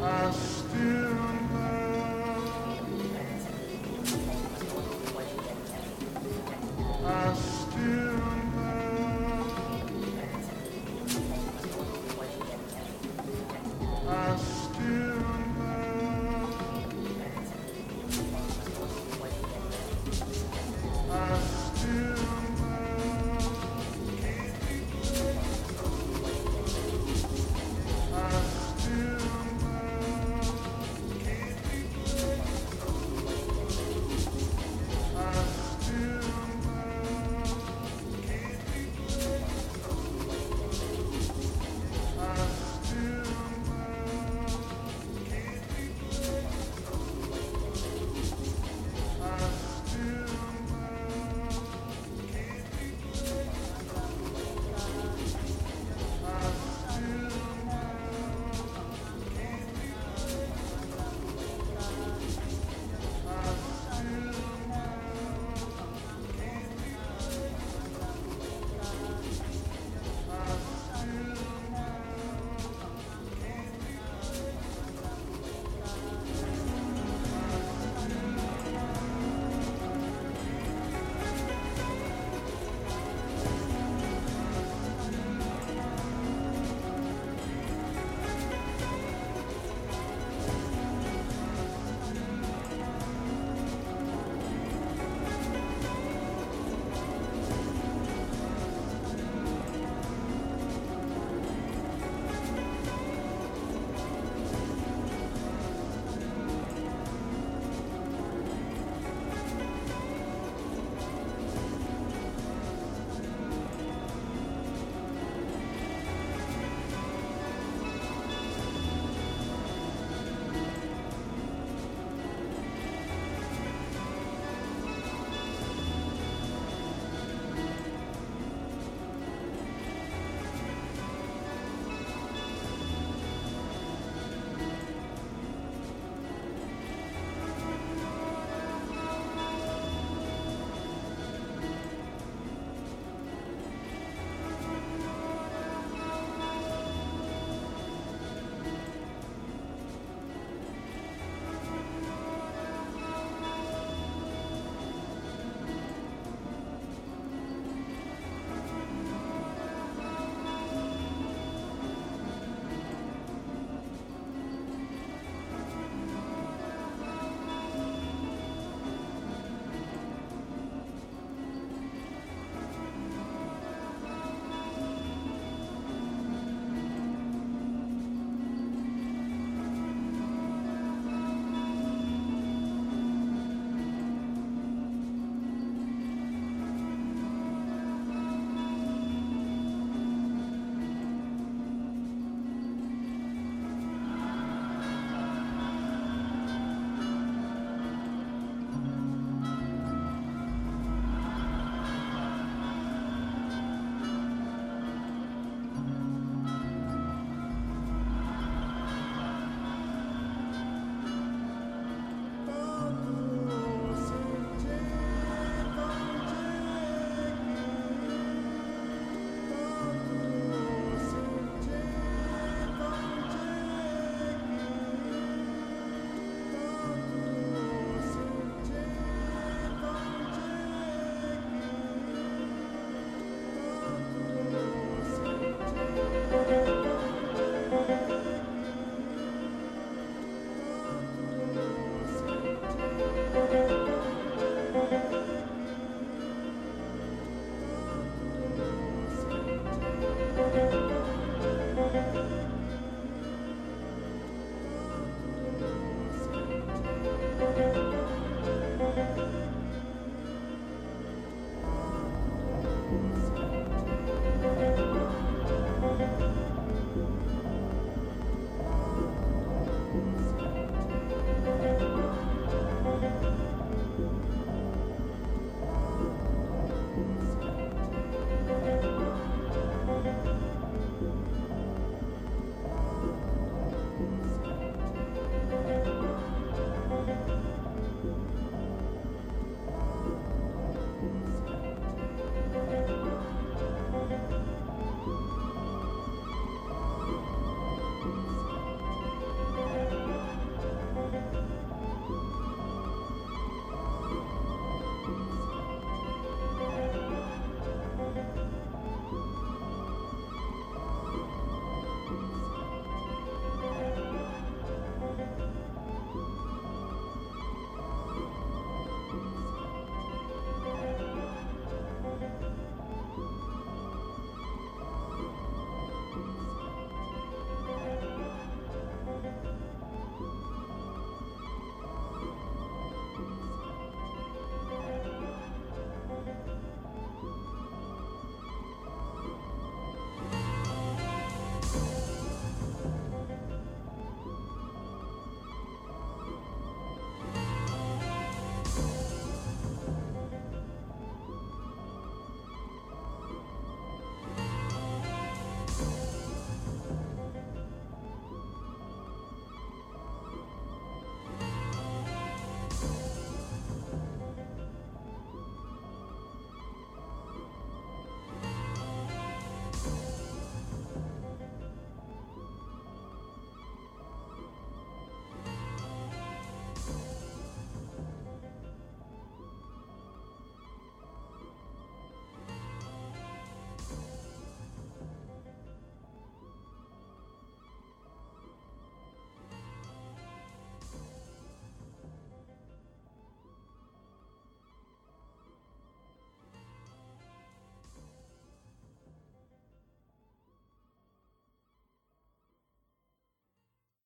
Uh,